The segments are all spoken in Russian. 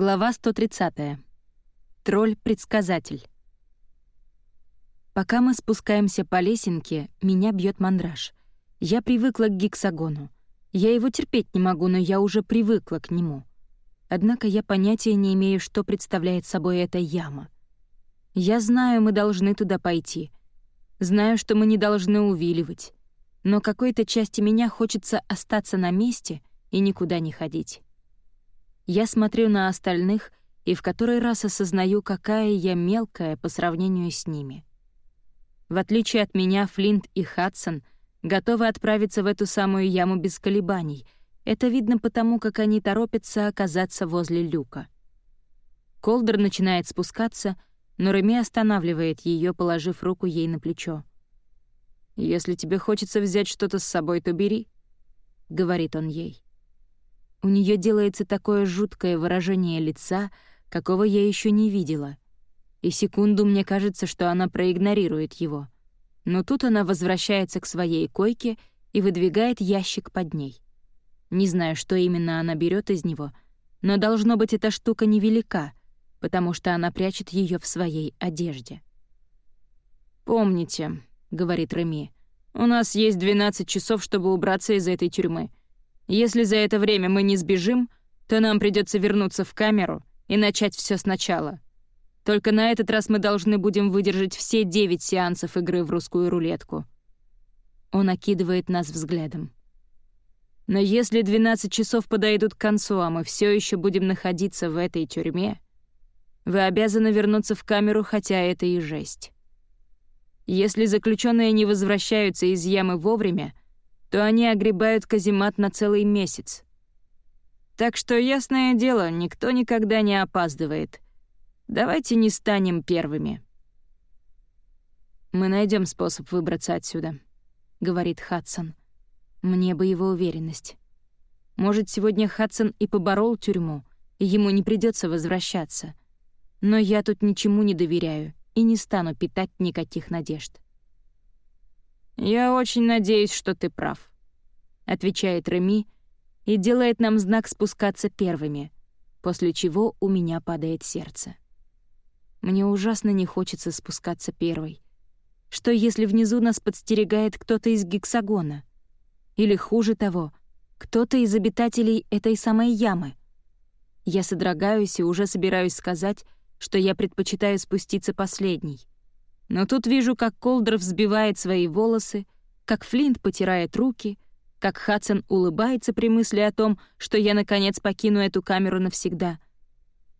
Глава 130. Тролль-предсказатель. Пока мы спускаемся по лесенке, меня бьет мандраж. Я привыкла к гексагону. Я его терпеть не могу, но я уже привыкла к нему. Однако я понятия не имею, что представляет собой эта яма. Я знаю, мы должны туда пойти. Знаю, что мы не должны увиливать. Но какой-то части меня хочется остаться на месте и никуда не ходить. Я смотрю на остальных и в который раз осознаю, какая я мелкая по сравнению с ними. В отличие от меня, Флинт и Хадсон готовы отправиться в эту самую яму без колебаний. Это видно потому, как они торопятся оказаться возле люка. Колдер начинает спускаться, но Реми останавливает ее, положив руку ей на плечо. «Если тебе хочется взять что-то с собой, то бери», — говорит он ей. У нее делается такое жуткое выражение лица, какого я еще не видела. И секунду мне кажется, что она проигнорирует его. Но тут она возвращается к своей койке и выдвигает ящик под ней. Не знаю, что именно она берет из него, но должно быть эта штука невелика, потому что она прячет ее в своей одежде. «Помните», — говорит Реми, — «у нас есть 12 часов, чтобы убраться из этой тюрьмы. Если за это время мы не сбежим, то нам придется вернуться в камеру и начать все сначала. Только на этот раз мы должны будем выдержать все девять сеансов игры в русскую рулетку. Он окидывает нас взглядом. Но если 12 часов подойдут к концу, а мы все еще будем находиться в этой тюрьме, вы обязаны вернуться в камеру, хотя это и жесть. Если заключенные не возвращаются из ямы вовремя, то они огребают каземат на целый месяц. Так что, ясное дело, никто никогда не опаздывает. Давайте не станем первыми. «Мы найдем способ выбраться отсюда», — говорит Хадсон. Мне бы его уверенность. Может, сегодня Хадсон и поборол тюрьму, и ему не придется возвращаться. Но я тут ничему не доверяю и не стану питать никаких надежд. «Я очень надеюсь, что ты прав», — отвечает Реми и делает нам знак спускаться первыми, после чего у меня падает сердце. Мне ужасно не хочется спускаться первой. Что если внизу нас подстерегает кто-то из гексагона? Или хуже того, кто-то из обитателей этой самой ямы? Я содрогаюсь и уже собираюсь сказать, что я предпочитаю спуститься последней — но тут вижу, как Колдер взбивает свои волосы, как Флинт потирает руки, как Хадсон улыбается при мысли о том, что я, наконец, покину эту камеру навсегда.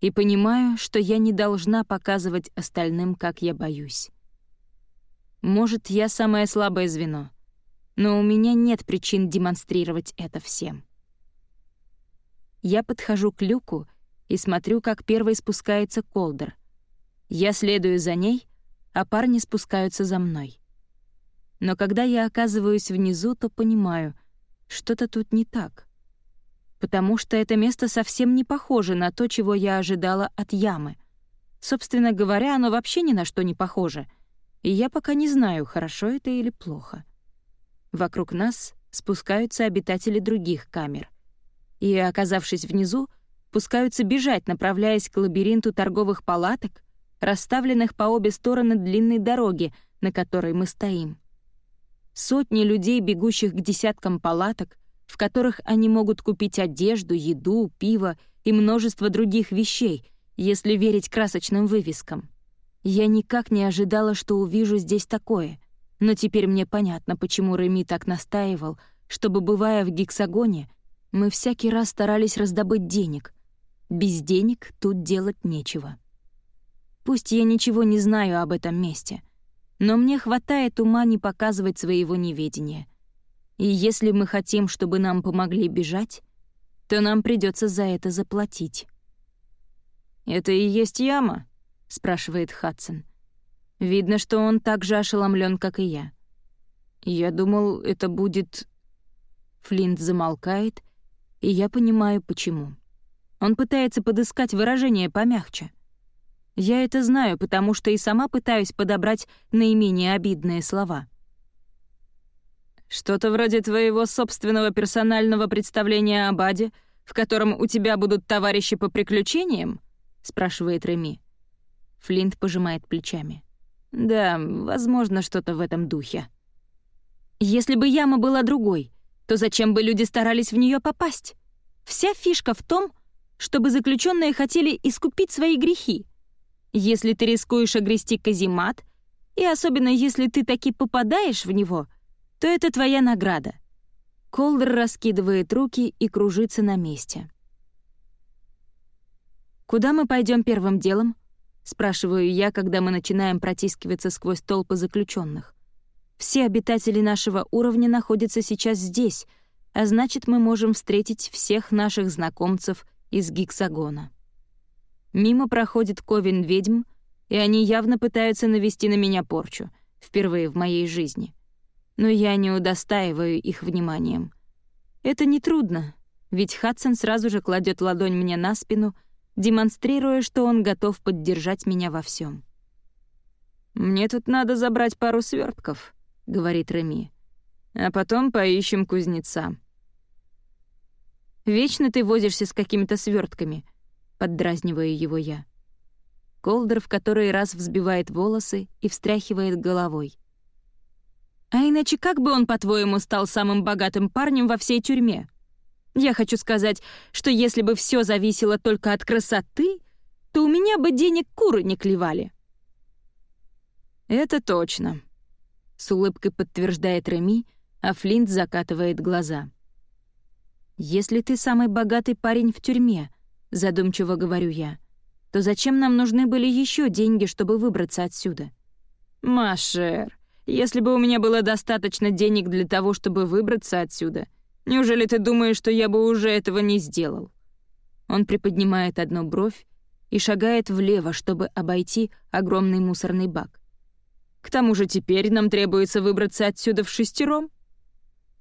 И понимаю, что я не должна показывать остальным, как я боюсь. Может, я самое слабое звено, но у меня нет причин демонстрировать это всем. Я подхожу к люку и смотрю, как первый спускается Колдер. Я следую за ней, а парни спускаются за мной. Но когда я оказываюсь внизу, то понимаю, что-то тут не так. Потому что это место совсем не похоже на то, чего я ожидала от ямы. Собственно говоря, оно вообще ни на что не похоже. И я пока не знаю, хорошо это или плохо. Вокруг нас спускаются обитатели других камер. И, оказавшись внизу, пускаются бежать, направляясь к лабиринту торговых палаток, расставленных по обе стороны длинной дороги, на которой мы стоим. Сотни людей, бегущих к десяткам палаток, в которых они могут купить одежду, еду, пиво и множество других вещей, если верить красочным вывескам. Я никак не ожидала, что увижу здесь такое, но теперь мне понятно, почему Реми так настаивал, чтобы, бывая в гексагоне, мы всякий раз старались раздобыть денег. Без денег тут делать нечего. Пусть я ничего не знаю об этом месте, но мне хватает ума не показывать своего неведения. И если мы хотим, чтобы нам помогли бежать, то нам придется за это заплатить. «Это и есть яма?» — спрашивает Хадсон. Видно, что он так же ошеломлен, как и я. Я думал, это будет... Флинт замолкает, и я понимаю, почему. Он пытается подыскать выражение помягче. Я это знаю, потому что и сама пытаюсь подобрать наименее обидные слова. «Что-то вроде твоего собственного персонального представления об Аде в котором у тебя будут товарищи по приключениям?» — спрашивает Реми. Флинт пожимает плечами. «Да, возможно, что-то в этом духе». «Если бы яма была другой, то зачем бы люди старались в нее попасть? Вся фишка в том, чтобы заключенные хотели искупить свои грехи. Если ты рискуешь огрести каземат, и особенно если ты таки попадаешь в него, то это твоя награда». Колдер раскидывает руки и кружится на месте. «Куда мы пойдем первым делом?» — спрашиваю я, когда мы начинаем протискиваться сквозь толпы заключенных. «Все обитатели нашего уровня находятся сейчас здесь, а значит, мы можем встретить всех наших знакомцев из Гексагона». Мимо проходит Ковен ведьм, и они явно пытаются навести на меня порчу, впервые в моей жизни. Но я не удостаиваю их вниманием. Это нетрудно, ведь Хадсон сразу же кладет ладонь мне на спину, демонстрируя, что он готов поддержать меня во всем. «Мне тут надо забрать пару свертков, говорит Реми. «А потом поищем кузнеца». «Вечно ты возишься с какими-то свертками, поддразниваю его я. Колдер в который раз взбивает волосы и встряхивает головой. «А иначе как бы он, по-твоему, стал самым богатым парнем во всей тюрьме? Я хочу сказать, что если бы все зависело только от красоты, то у меня бы денег куры не клевали». «Это точно», — с улыбкой подтверждает Реми, а Флинт закатывает глаза. «Если ты самый богатый парень в тюрьме», — задумчиво говорю я, то зачем нам нужны были еще деньги, чтобы выбраться отсюда? «Машер, если бы у меня было достаточно денег для того, чтобы выбраться отсюда, неужели ты думаешь, что я бы уже этого не сделал?» Он приподнимает одну бровь и шагает влево, чтобы обойти огромный мусорный бак. «К тому же теперь нам требуется выбраться отсюда в шестером.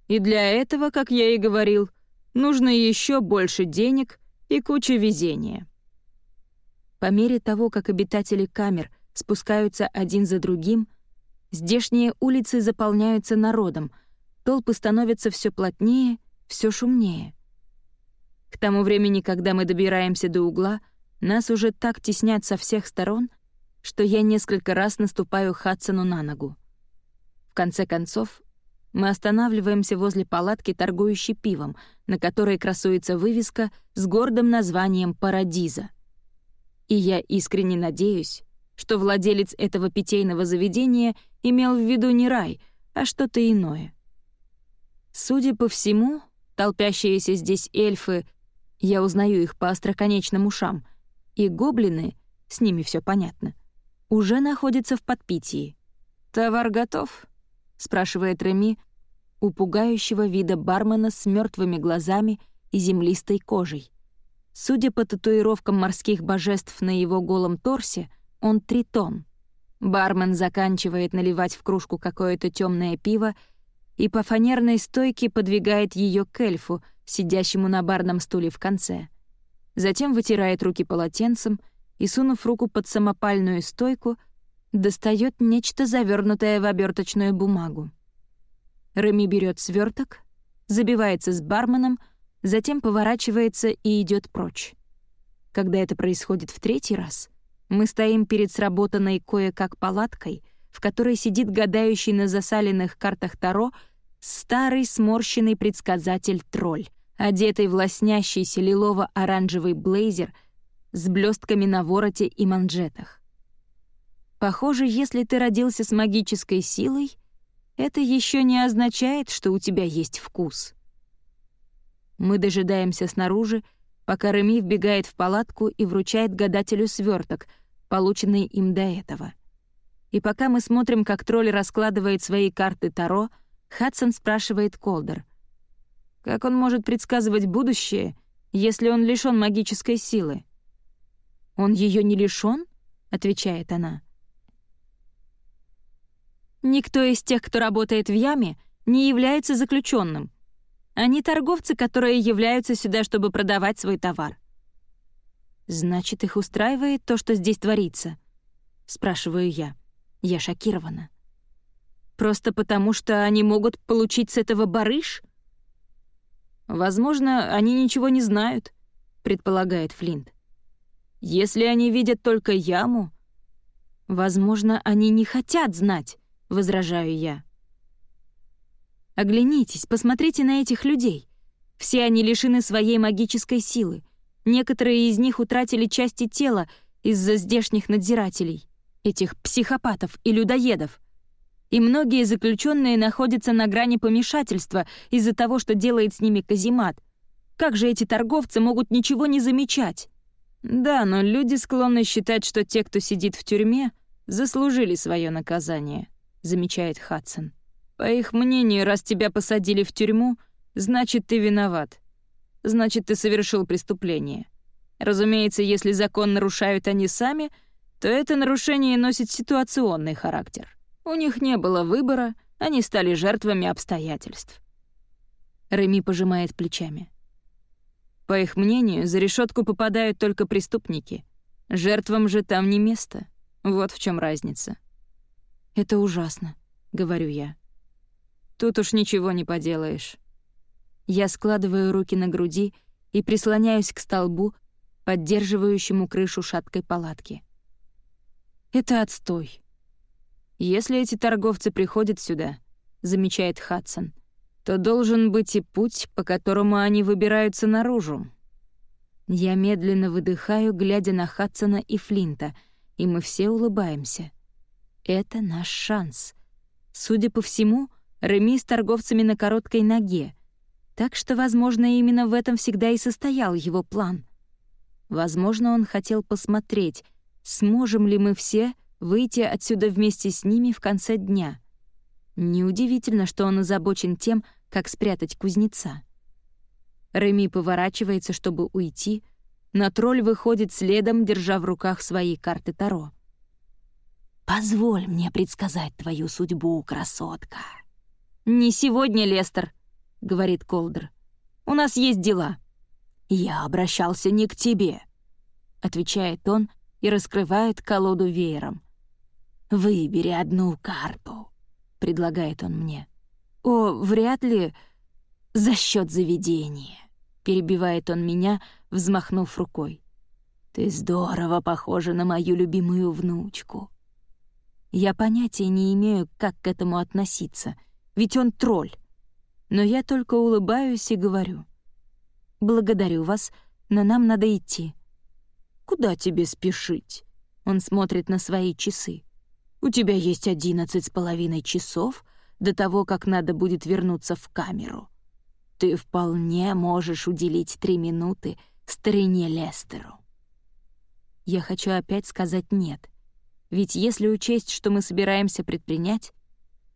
И для этого, как я и говорил, нужно еще больше денег — и куча везения. По мере того, как обитатели камер спускаются один за другим, здешние улицы заполняются народом, толпы становятся все плотнее, все шумнее. К тому времени, когда мы добираемся до угла, нас уже так теснят со всех сторон, что я несколько раз наступаю Хадсону на ногу. В конце концов, мы останавливаемся возле палатки, торгующей пивом, на которой красуется вывеска с гордым названием «Парадиза». И я искренне надеюсь, что владелец этого питейного заведения имел в виду не рай, а что-то иное. Судя по всему, толпящиеся здесь эльфы, я узнаю их по остроконечным ушам, и гоблины, с ними все понятно, уже находятся в подпитии. «Товар готов?» — спрашивает Реми у пугающего вида бармена с мертвыми глазами и землистой кожей. Судя по татуировкам морских божеств на его голом торсе, он тритон. Бармен заканчивает наливать в кружку какое-то темное пиво и по фанерной стойке подвигает ее к эльфу, сидящему на барном стуле в конце. Затем вытирает руки полотенцем и, сунув руку под самопальную стойку, достает нечто завернутое в оберточную бумагу. Реми берет сверток, забивается с барменом, затем поворачивается и идет прочь. Когда это происходит в третий раз, мы стоим перед сработанной кое-как палаткой, в которой сидит гадающий на засаленных картах Таро старый сморщенный предсказатель-тролль, одетый в лоснящийся лилово-оранжевый блейзер с блестками на вороте и манжетах. Похоже, если ты родился с магической силой, это еще не означает, что у тебя есть вкус. Мы дожидаемся снаружи, пока Реми вбегает в палатку и вручает гадателю сверток, полученный им до этого. И пока мы смотрим, как тролль раскладывает свои карты Таро, Хадсон спрашивает Колдер. Как он может предсказывать будущее, если он лишён магической силы? «Он ее не лишён?» — отвечает она. Никто из тех, кто работает в яме, не является заключенным. Они торговцы, которые являются сюда, чтобы продавать свой товар. «Значит, их устраивает то, что здесь творится?» — спрашиваю я. Я шокирована. «Просто потому, что они могут получить с этого барыш?» «Возможно, они ничего не знают», — предполагает Флинт. «Если они видят только яму...» «Возможно, они не хотят знать», — возражаю я. «Оглянитесь, посмотрите на этих людей. Все они лишены своей магической силы. Некоторые из них утратили части тела из-за здешних надзирателей, этих психопатов и людоедов и многие заключенные находятся на грани помешательства из-за того, что делает с ними каземат. Как же эти торговцы могут ничего не замечать? Да, но люди склонны считать, что те, кто сидит в тюрьме, заслужили свое наказание, замечает Хадсон. По их мнению, раз тебя посадили в тюрьму, значит, ты виноват. Значит, ты совершил преступление. Разумеется, если закон нарушают они сами, то это нарушение носит ситуационный характер. У них не было выбора, они стали жертвами обстоятельств. Реми пожимает плечами. По их мнению, за решетку попадают только преступники. Жертвам же там не место. Вот в чем разница. «Это ужасно», — говорю я. «Тут уж ничего не поделаешь». Я складываю руки на груди и прислоняюсь к столбу, поддерживающему крышу шаткой палатки. Это отстой. «Если эти торговцы приходят сюда», — замечает Хадсон, «то должен быть и путь, по которому они выбираются наружу». Я медленно выдыхаю, глядя на Хадсона и Флинта, и мы все улыбаемся. Это наш шанс. Судя по всему, Реми с торговцами на короткой ноге, так что, возможно, именно в этом всегда и состоял его план. Возможно, он хотел посмотреть, сможем ли мы все выйти отсюда вместе с ними в конце дня. Неудивительно, что он озабочен тем, как спрятать кузнеца. Реми поворачивается, чтобы уйти, но тролль выходит следом, держа в руках свои карты Таро. «Позволь мне предсказать твою судьбу, красотка». «Не сегодня, Лестер», — говорит Колдер. «У нас есть дела». «Я обращался не к тебе», — отвечает он и раскрывает колоду веером. «Выбери одну карту», — предлагает он мне. «О, вряд ли за счет заведения», — перебивает он меня, взмахнув рукой. «Ты здорово похожа на мою любимую внучку». Я понятия не имею, как к этому относиться, ведь он тролль. Но я только улыбаюсь и говорю. «Благодарю вас, но нам надо идти». «Куда тебе спешить?» Он смотрит на свои часы. У тебя есть одиннадцать с половиной часов до того, как надо будет вернуться в камеру. Ты вполне можешь уделить три минуты старине Лестеру. Я хочу опять сказать «нет». Ведь если учесть, что мы собираемся предпринять,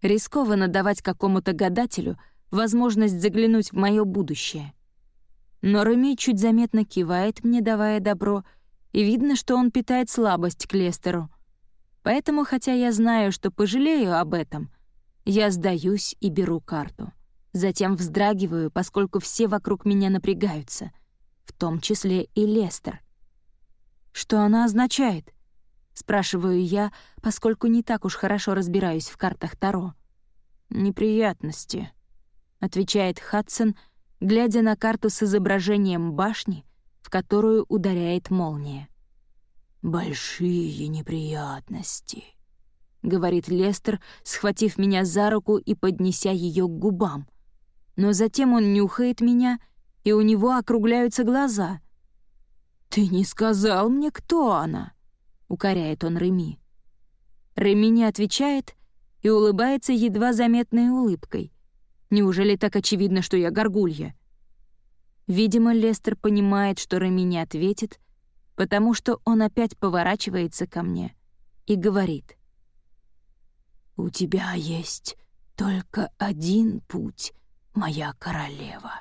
рискованно давать какому-то гадателю возможность заглянуть в мое будущее. Но Реми чуть заметно кивает мне, давая добро, и видно, что он питает слабость к Лестеру — Поэтому, хотя я знаю, что пожалею об этом, я сдаюсь и беру карту. Затем вздрагиваю, поскольку все вокруг меня напрягаются, в том числе и Лестер. «Что она означает?» — спрашиваю я, поскольку не так уж хорошо разбираюсь в картах Таро. «Неприятности», — отвечает Хадсон, глядя на карту с изображением башни, в которую ударяет молния. «Большие неприятности», — говорит Лестер, схватив меня за руку и поднеся ее к губам. Но затем он нюхает меня, и у него округляются глаза. «Ты не сказал мне, кто она?» — укоряет он Реми. Реми не отвечает и улыбается едва заметной улыбкой. Неужели так очевидно, что я горгулья? Видимо, Лестер понимает, что Реми не ответит — потому что он опять поворачивается ко мне и говорит. «У тебя есть только один путь, моя королева».